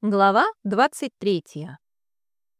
Глава 23.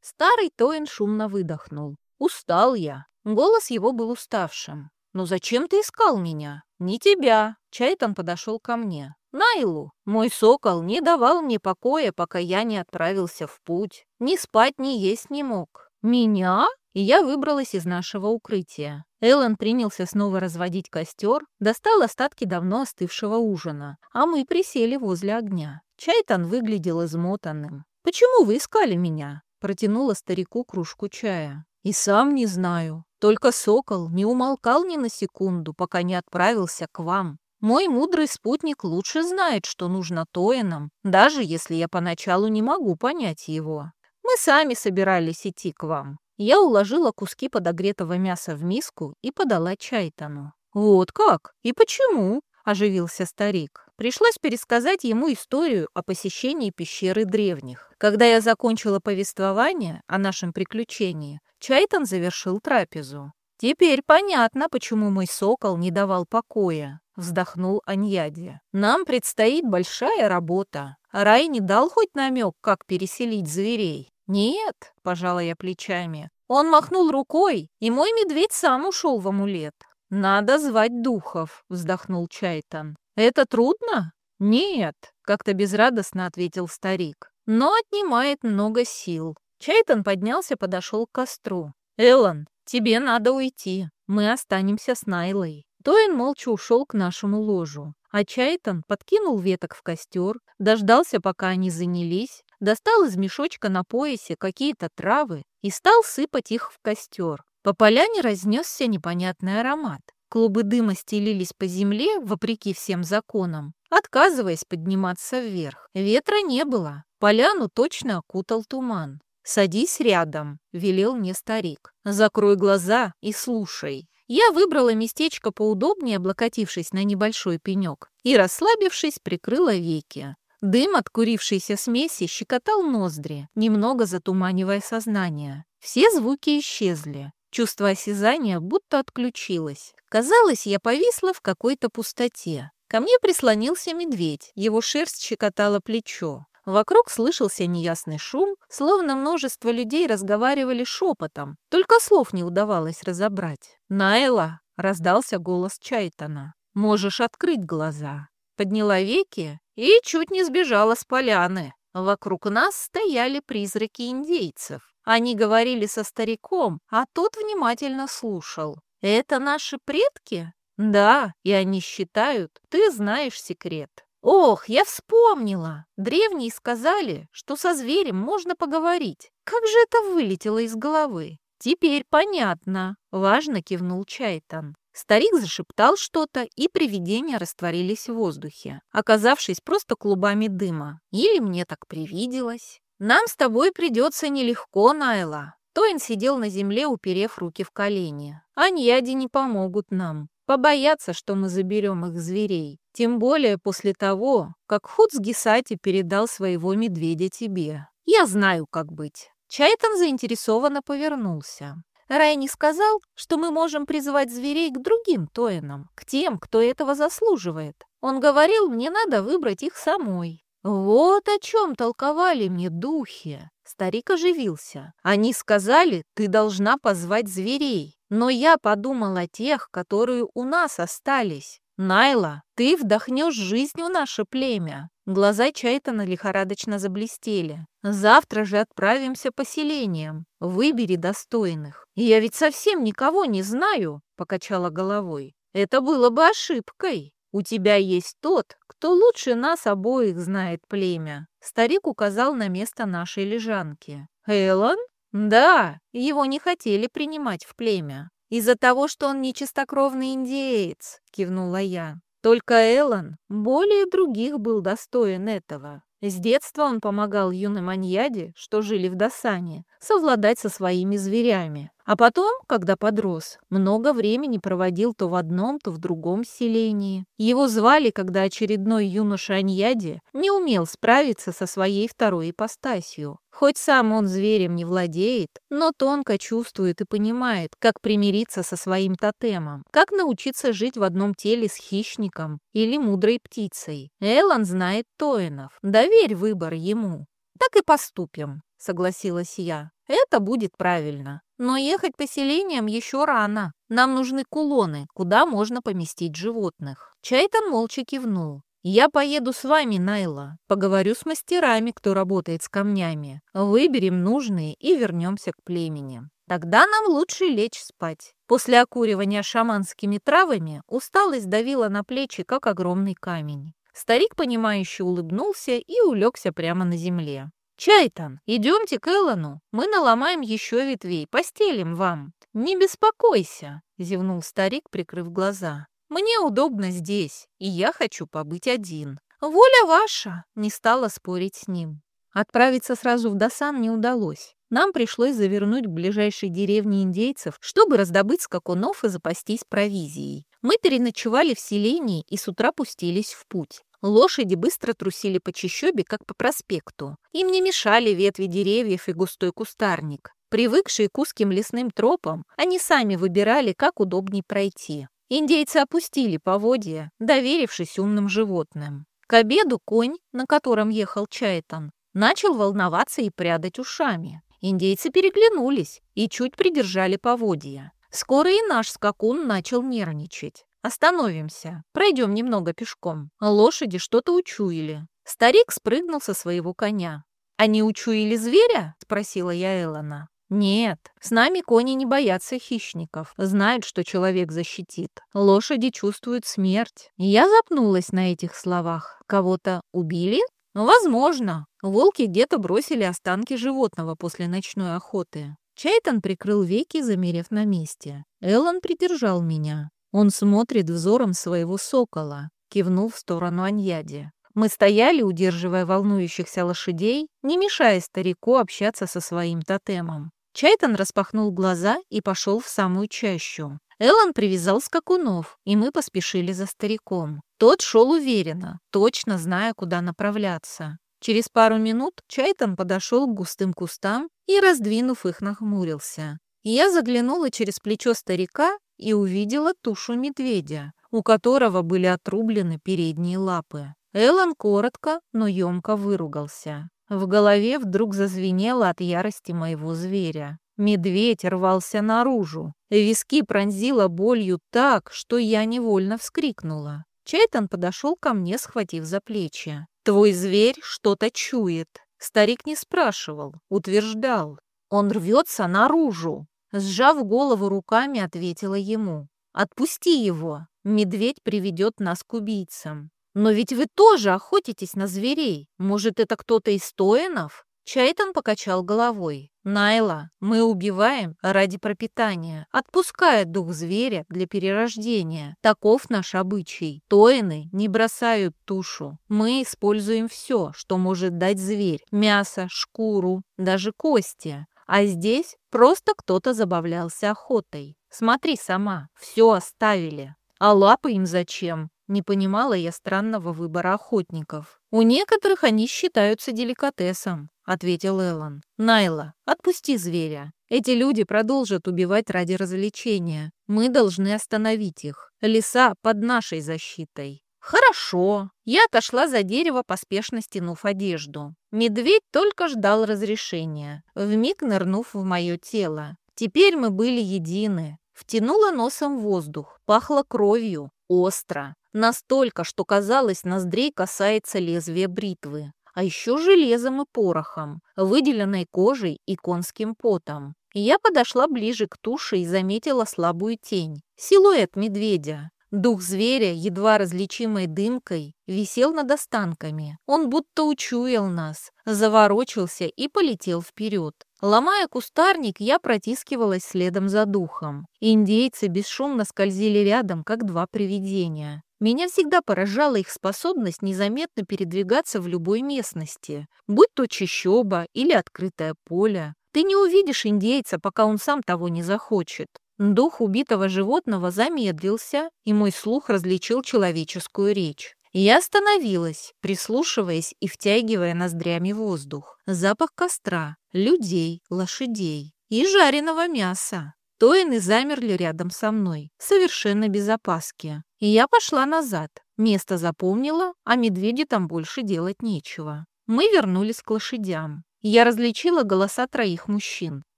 Старый Тоин шумно выдохнул. «Устал я». Голос его был уставшим. «Ну зачем ты искал меня?» «Не тебя». Чайтан подошел ко мне. «Найлу, мой сокол не давал мне покоя, пока я не отправился в путь. Ни спать, ни есть не мог». «Меня?» И я выбралась из нашего укрытия. Эллен принялся снова разводить костер, достал остатки давно остывшего ужина, а мы присели возле огня. Чайтан выглядел измотанным. «Почему вы искали меня?» Протянула старику кружку чая. «И сам не знаю. Только сокол не умолкал ни на секунду, пока не отправился к вам. Мой мудрый спутник лучше знает, что нужно Тоинам, даже если я поначалу не могу понять его. Мы сами собирались идти к вам». Я уложила куски подогретого мяса в миску и подала Чайтану. «Вот как? И почему?» – оживился старик. Пришлось пересказать ему историю о посещении пещеры древних. Когда я закончила повествование о нашем приключении, Чайтан завершил трапезу. «Теперь понятно, почему мой сокол не давал покоя», — вздохнул Аньяди. «Нам предстоит большая работа. Рай не дал хоть намек, как переселить зверей?» «Нет», — пожала я плечами. Он махнул рукой, и мой медведь сам ушел в амулет. «Надо звать духов», — вздохнул Чайтан. «Это трудно?» «Нет», — как-то безрадостно ответил старик. «Но отнимает много сил». Чайтон поднялся, подошел к костру. «Эллен, тебе надо уйти. Мы останемся с Найлой». Тоин молча ушел к нашему ложу, а Чайтон подкинул веток в костер, дождался, пока они занялись, достал из мешочка на поясе какие-то травы и стал сыпать их в костер. По поляне разнесся непонятный аромат. Клубы дыма стелились по земле, вопреки всем законам, отказываясь подниматься вверх. Ветра не было, поляну точно окутал туман. «Садись рядом», — велел мне старик. «Закрой глаза и слушай». Я выбрала местечко поудобнее, облокотившись на небольшой пенек, и, расслабившись, прикрыла веки. Дым от курившейся смеси щекотал ноздри, немного затуманивая сознание. Все звуки исчезли. Чувство осязания будто отключилось. Казалось, я повисла в какой-то пустоте. Ко мне прислонился медведь, его шерсть щекотала плечо. Вокруг слышался неясный шум, словно множество людей разговаривали шепотом, только слов не удавалось разобрать. «Найла!» — раздался голос Чайтана. «Можешь открыть глаза». Подняла веки и чуть не сбежала с поляны. Вокруг нас стояли призраки индейцев. Они говорили со стариком, а тот внимательно слушал. «Это наши предки?» «Да, и они считают, ты знаешь секрет». «Ох, я вспомнила! Древние сказали, что со зверем можно поговорить. Как же это вылетело из головы?» «Теперь понятно», — важно кивнул Чайтан. Старик зашептал что-то, и привидения растворились в воздухе, оказавшись просто клубами дыма. Или мне так привиделось. «Нам с тобой придется нелегко, Найла». Тоин сидел на земле, уперев руки в колени. «Аньяди не помогут нам. Побоятся, что мы заберем их зверей. Тем более после того, как Худ с Гисати передал своего медведя тебе. Я знаю, как быть». Чайтан заинтересованно повернулся. Рай не сказал, что мы можем призывать зверей к другим Тоинам, к тем, кто этого заслуживает. Он говорил, мне надо выбрать их самой. «Вот о чем толковали мне духи!» Старик оживился. «Они сказали, ты должна позвать зверей. Но я подумал о тех, которые у нас остались. Найла, ты вдохнешь жизнь в наше племя». Глаза Чайтана лихорадочно заблестели. «Завтра же отправимся поселением. Выбери достойных. Я ведь совсем никого не знаю», — покачала головой. «Это было бы ошибкой». У тебя есть тот, кто лучше нас обоих знает племя. Старик указал на место нашей лежанки. Эллен? Да, его не хотели принимать в племя. Из-за того, что он не чистокровный индеец, кивнула я. Только Эллен более других был достоин этого. С детства он помогал юным Аньяде, что жили в Досане, совладать со своими зверями. А потом, когда подрос, много времени проводил то в одном, то в другом селении. Его звали, когда очередной юноша Аньяди не умел справиться со своей второй ипостасью. Хоть сам он зверем не владеет, но тонко чувствует и понимает, как примириться со своим тотемом, как научиться жить в одном теле с хищником или мудрой птицей. Эллен знает Тоинов. Доверь выбор ему. Так и поступим, согласилась я. Это будет правильно. Но ехать поселением еще рано. Нам нужны кулоны, куда можно поместить животных. Чайтан молча кивнул. «Я поеду с вами, Найла. Поговорю с мастерами, кто работает с камнями. Выберем нужные и вернемся к племени. Тогда нам лучше лечь спать». После окуривания шаманскими травами усталость давила на плечи, как огромный камень. Старик, понимающе улыбнулся и улегся прямо на земле. «Чайтан, идемте к Эллану. Мы наломаем еще ветвей, постелим вам». «Не беспокойся», — зевнул старик, прикрыв глаза. Мне удобно здесь, и я хочу побыть один. Воля ваша!» — не стала спорить с ним. Отправиться сразу в Дасан не удалось. Нам пришлось завернуть в ближайшей деревне индейцев, чтобы раздобыть скакунов и запастись провизией. Мы переночевали в селении и с утра пустились в путь. Лошади быстро трусили по чащобе, как по проспекту. Им не мешали ветви деревьев и густой кустарник. Привыкшие к узким лесным тропам, они сами выбирали, как удобней пройти. Индейцы опустили поводья, доверившись умным животным. К обеду конь, на котором ехал Чайтан, начал волноваться и прядать ушами. Индейцы переглянулись и чуть придержали поводья. Скоро и наш скакун начал нервничать. «Остановимся. Пройдем немного пешком». Лошади что-то учуяли. Старик спрыгнул со своего коня. «Они учуяли зверя?» — спросила я Эллона. «Нет, с нами кони не боятся хищников, знают, что человек защитит. Лошади чувствуют смерть». Я запнулась на этих словах. «Кого-то убили?» «Возможно. Волки где-то бросили останки животного после ночной охоты». Чайтон прикрыл веки, замерев на месте. Эллен придержал меня. Он смотрит взором своего сокола, кивнул в сторону Аньяди. Мы стояли, удерживая волнующихся лошадей, не мешая старику общаться со своим тотемом. Чайтон распахнул глаза и пошел в самую чащу. Эллен привязал скакунов, и мы поспешили за стариком. Тот шел уверенно, точно зная, куда направляться. Через пару минут Чайтон подошел к густым кустам и, раздвинув их, нахмурился. Я заглянула через плечо старика и увидела тушу медведя, у которого были отрублены передние лапы. Эллен коротко, но емко выругался. В голове вдруг зазвенело от ярости моего зверя. Медведь рвался наружу. Виски пронзило болью так, что я невольно вскрикнула. Чайтан подошел ко мне, схватив за плечи. «Твой зверь что-то чует». Старик не спрашивал, утверждал. «Он рвется наружу». Сжав голову руками, ответила ему. «Отпусти его. Медведь приведет нас к убийцам». «Но ведь вы тоже охотитесь на зверей. Может, это кто-то из Тоинов?» Чайтан покачал головой. «Найла, мы убиваем ради пропитания, отпуская дух зверя для перерождения. Таков наш обычай. Тоины не бросают тушу. Мы используем все, что может дать зверь. Мясо, шкуру, даже кости. А здесь просто кто-то забавлялся охотой. Смотри сама, все оставили. А лапы им зачем? Не понимала я странного выбора охотников. «У некоторых они считаются деликатесом», — ответил Эллен. «Найла, отпусти зверя. Эти люди продолжат убивать ради развлечения. Мы должны остановить их. Леса под нашей защитой». «Хорошо». Я отошла за дерево, поспешно стянув одежду. Медведь только ждал разрешения, вмиг нырнув в мое тело. Теперь мы были едины. Втянула носом воздух, пахло кровью, остро. Настолько, что казалось, ноздрей касается лезвия бритвы. А еще железом и порохом, выделенной кожей и конским потом. Я подошла ближе к туше и заметила слабую тень. Силуэт медведя. Дух зверя, едва различимой дымкой, висел над останками. Он будто учуял нас, заворочился и полетел вперед. Ломая кустарник, я протискивалась следом за духом. Индейцы бесшумно скользили рядом, как два привидения. Меня всегда поражала их способность незаметно передвигаться в любой местности, будь то чащоба или открытое поле. Ты не увидишь индейца, пока он сам того не захочет. Дух убитого животного замедлился, и мой слух различил человеческую речь. Я остановилась, прислушиваясь и втягивая ноздрями воздух. Запах костра, людей, лошадей и жареного мяса. Тоины замерли рядом со мной, совершенно без опаски. И я пошла назад. Место запомнила, а медведи там больше делать нечего. Мы вернулись к лошадям. Я различила голоса троих мужчин.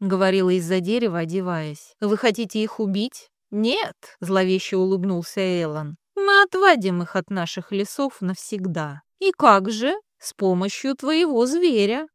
Говорила из-за дерева, одеваясь. «Вы хотите их убить?» «Нет», — зловеще улыбнулся Эллен. «Мы отвадим их от наших лесов навсегда». «И как же?» «С помощью твоего зверя».